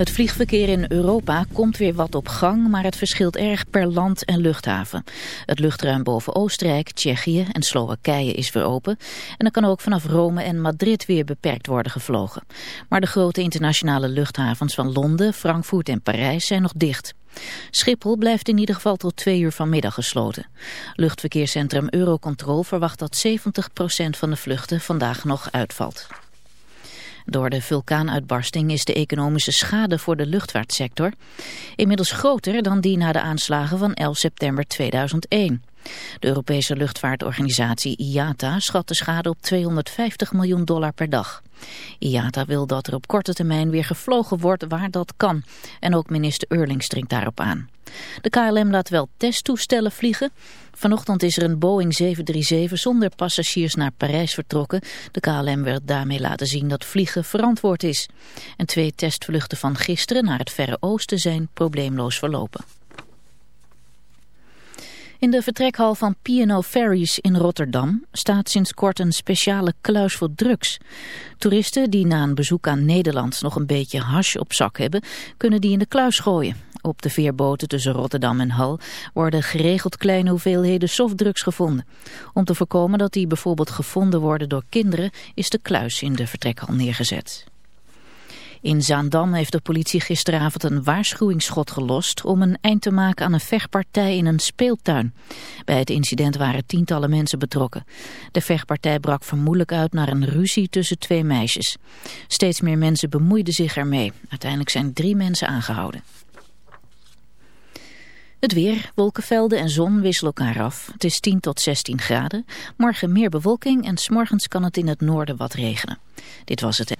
Het vliegverkeer in Europa komt weer wat op gang, maar het verschilt erg per land en luchthaven. Het luchtruim boven Oostenrijk, Tsjechië en Slowakije is weer open. En er kan ook vanaf Rome en Madrid weer beperkt worden gevlogen. Maar de grote internationale luchthavens van Londen, Frankfurt en Parijs zijn nog dicht. Schiphol blijft in ieder geval tot twee uur vanmiddag gesloten. Luchtverkeerscentrum Eurocontrol verwacht dat 70% van de vluchten vandaag nog uitvalt. Door de vulkaanuitbarsting is de economische schade voor de luchtvaartsector inmiddels groter dan die na de aanslagen van 11 september 2001. De Europese luchtvaartorganisatie IATA schat de schade op 250 miljoen dollar per dag. IATA wil dat er op korte termijn weer gevlogen wordt waar dat kan. En ook minister Eurlings dringt daarop aan. De KLM laat wel testtoestellen vliegen. Vanochtend is er een Boeing 737 zonder passagiers naar Parijs vertrokken. De KLM werd daarmee laten zien dat vliegen verantwoord is. En twee testvluchten van gisteren naar het Verre Oosten zijn probleemloos verlopen. In de vertrekhal van P&O Ferries in Rotterdam staat sinds kort een speciale kluis voor drugs. Toeristen die na een bezoek aan Nederland nog een beetje hash op zak hebben, kunnen die in de kluis gooien. Op de veerboten tussen Rotterdam en Hal worden geregeld kleine hoeveelheden softdrugs gevonden. Om te voorkomen dat die bijvoorbeeld gevonden worden door kinderen is de kluis in de vertrekhal neergezet. In Zaandam heeft de politie gisteravond een waarschuwingsschot gelost om een eind te maken aan een vechtpartij in een speeltuin. Bij het incident waren tientallen mensen betrokken. De vechtpartij brak vermoedelijk uit naar een ruzie tussen twee meisjes. Steeds meer mensen bemoeiden zich ermee. Uiteindelijk zijn drie mensen aangehouden. Het weer, wolkenvelden en zon wisselen elkaar af. Het is 10 tot 16 graden. Morgen meer bewolking en smorgens kan het in het noorden wat regenen. Dit was het.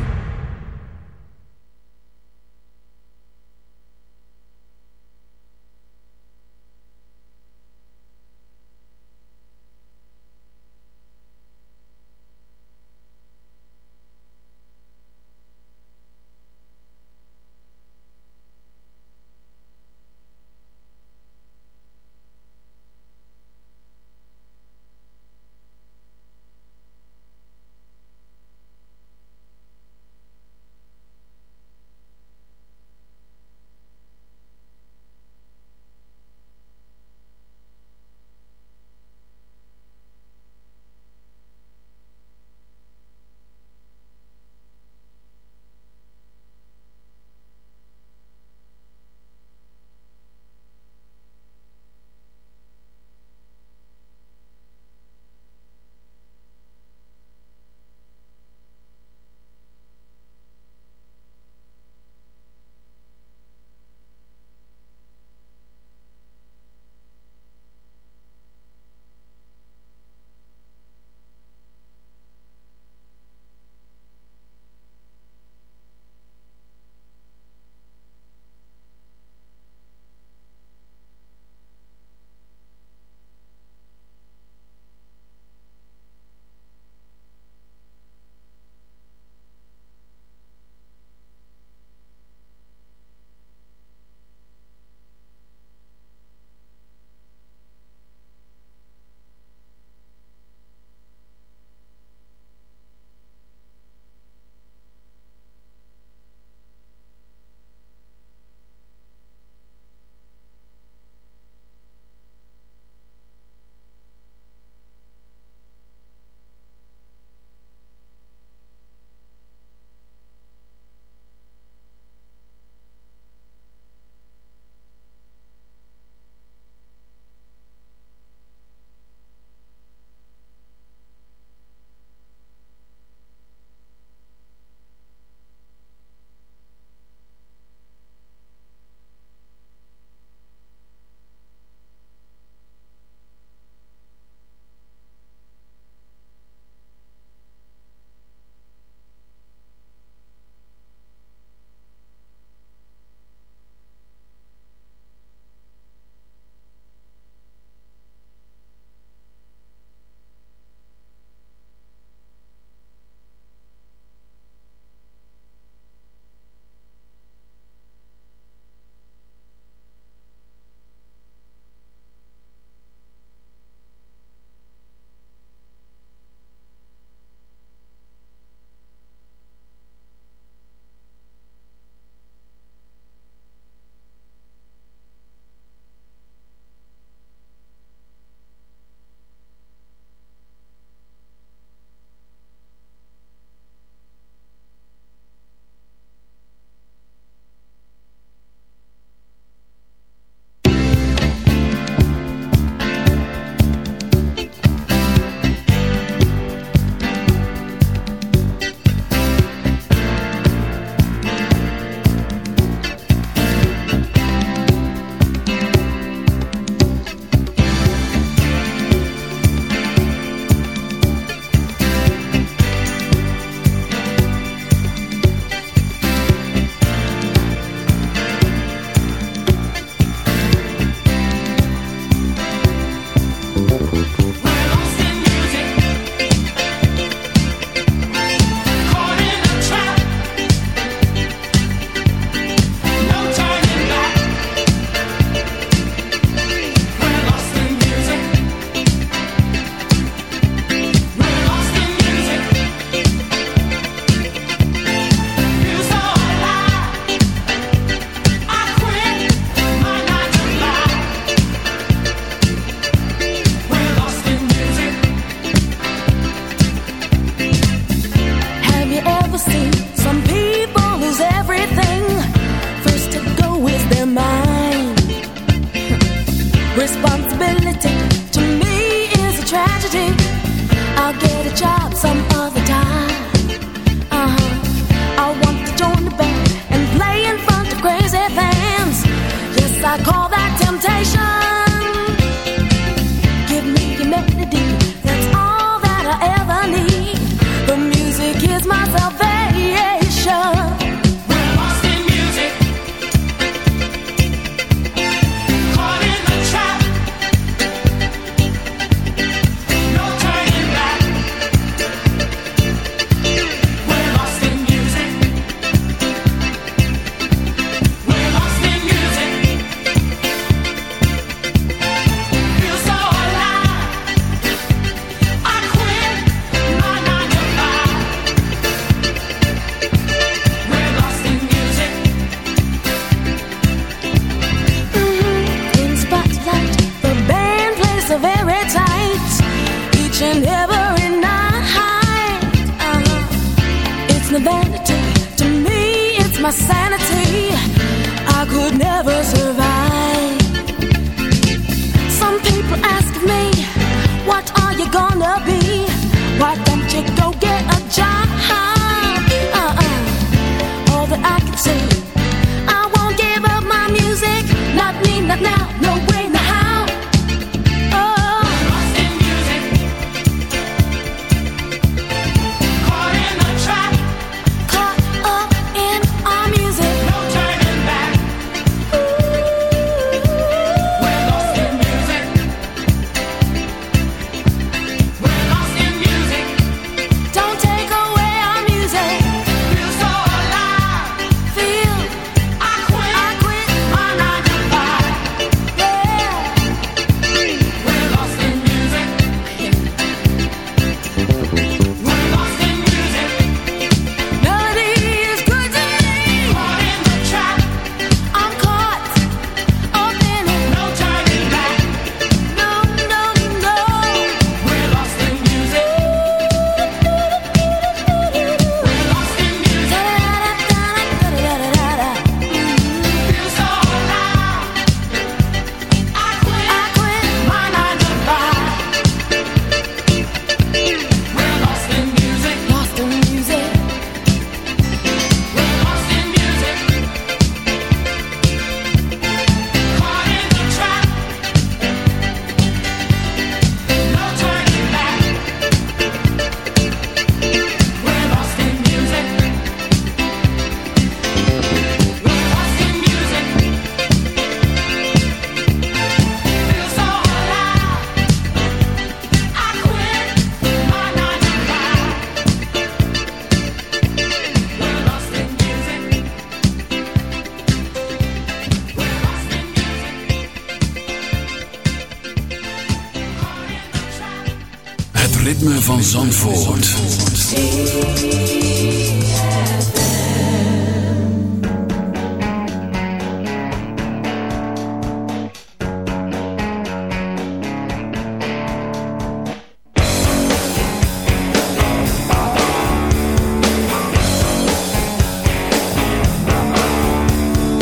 Ritme van Zandvoort.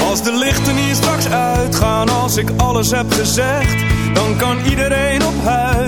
Als de lichten hier straks uitgaan, als ik alles heb gezegd, dan kan iedereen op huis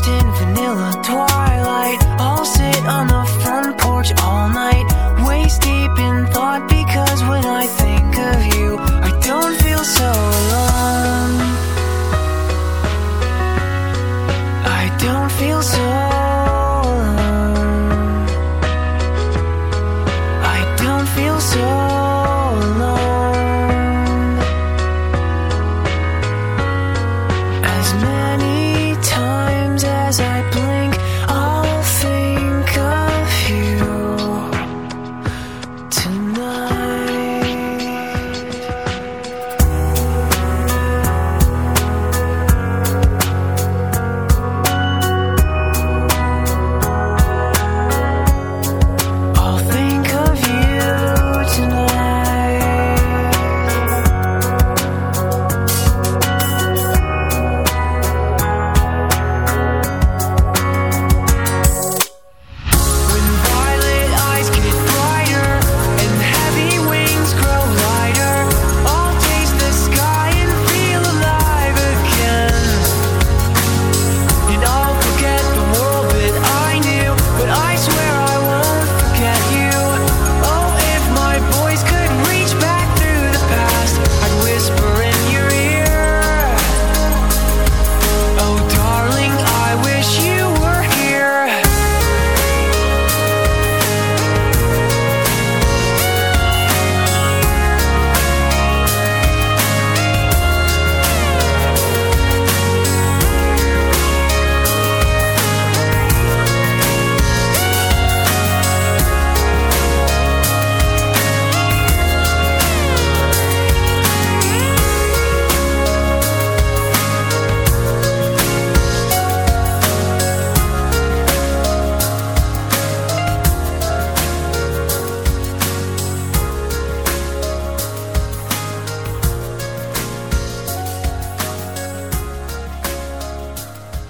drenched in vanilla twilight. I'll sit on the front porch all night.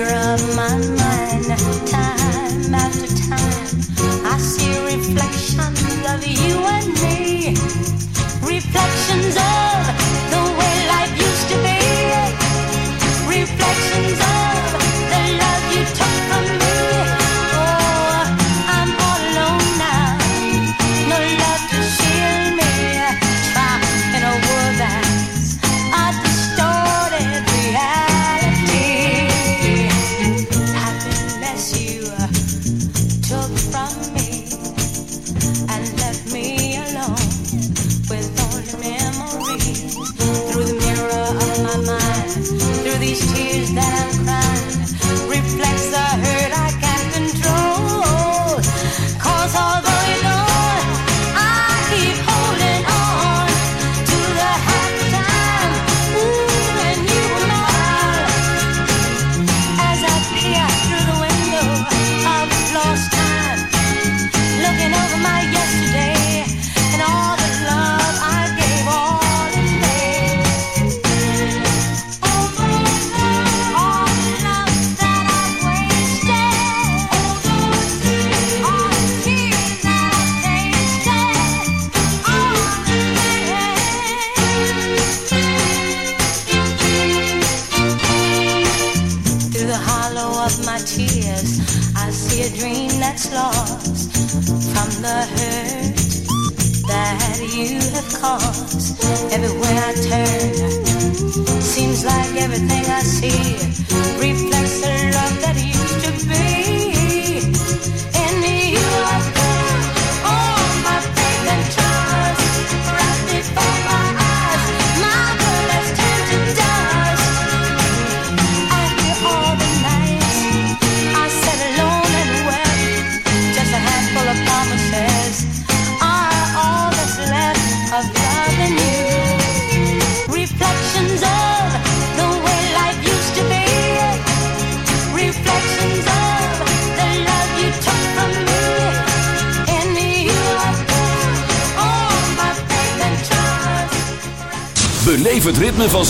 of my mind. Time after time, I see reflections of you and me. Reflections of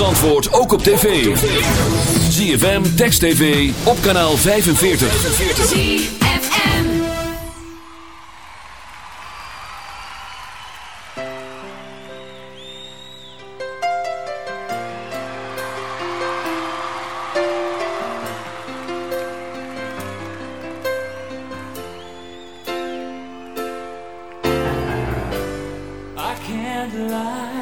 Zandvoort ook op tv. ZFM, Text TV, op kanaal 45. ZFM I can't lie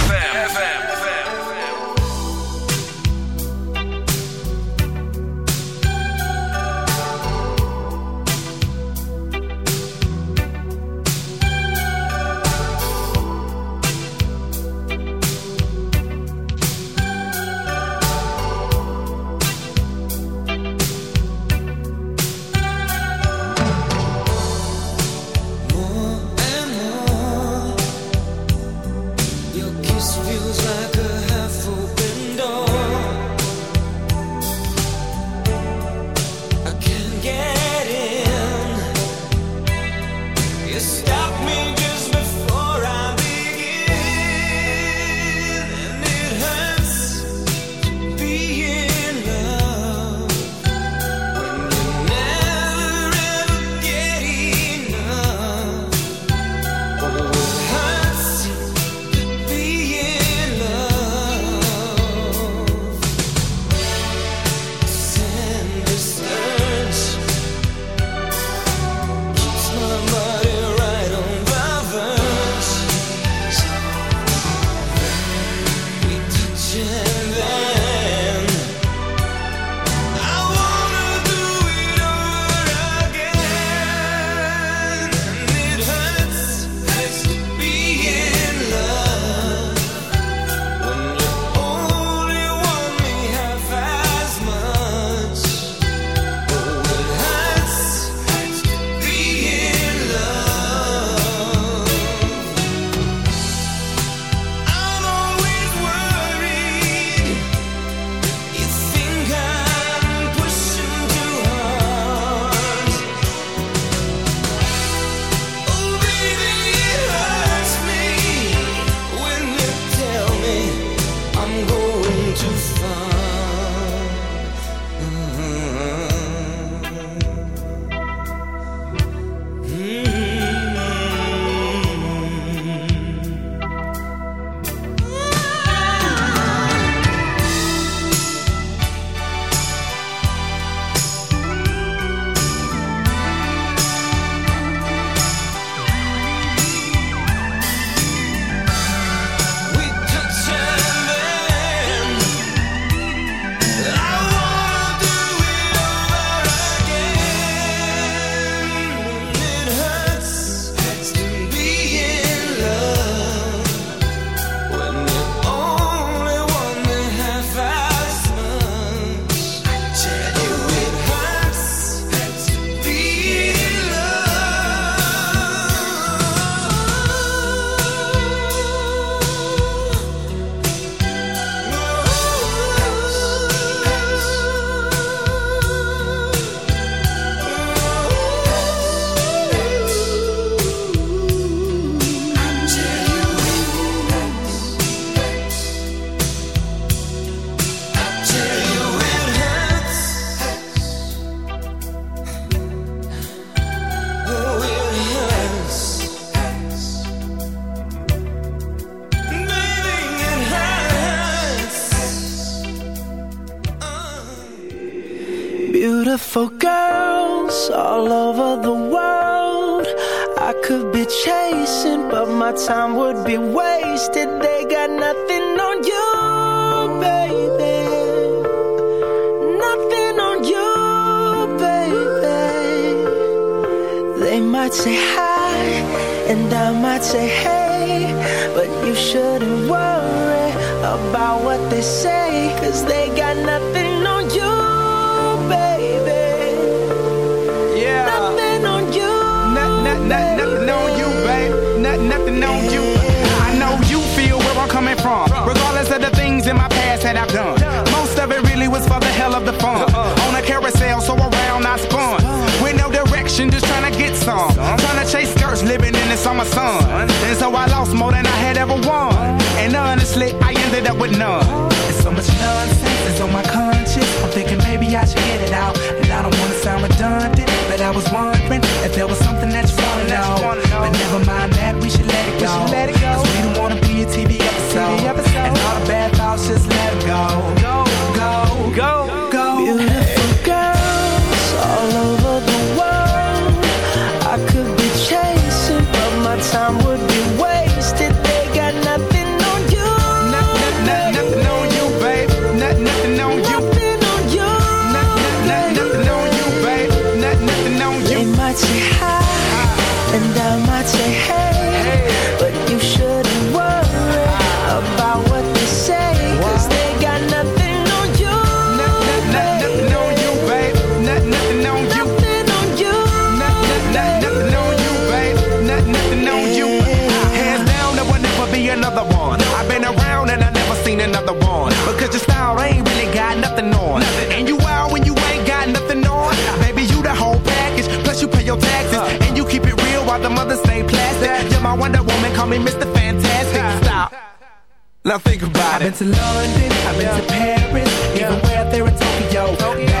Now think about it. I've been to London, I've been to Paris, even where there in Tokyo. Back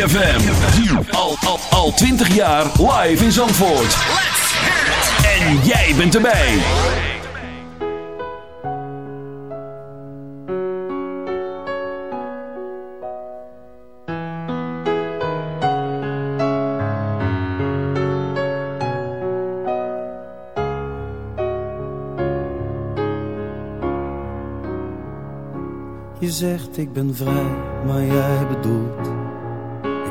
ZFM. Al, al, al 20 jaar live in Zandvoort. En jij bent erbij. Je zegt ik ben vrij, maar jij bedoelt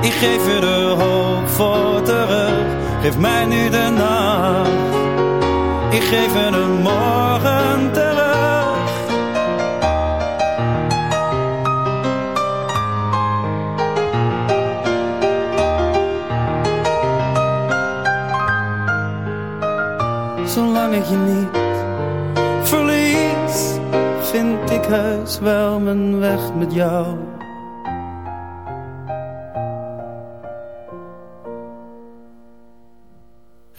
Ik geef je de hoop voor terug. Geef mij nu de nacht. Ik geef je de morgen terug. Zolang ik je niet verlies, vind ik heus wel mijn weg met jou.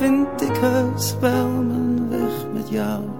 vind ik heus wel mijn weg met jou.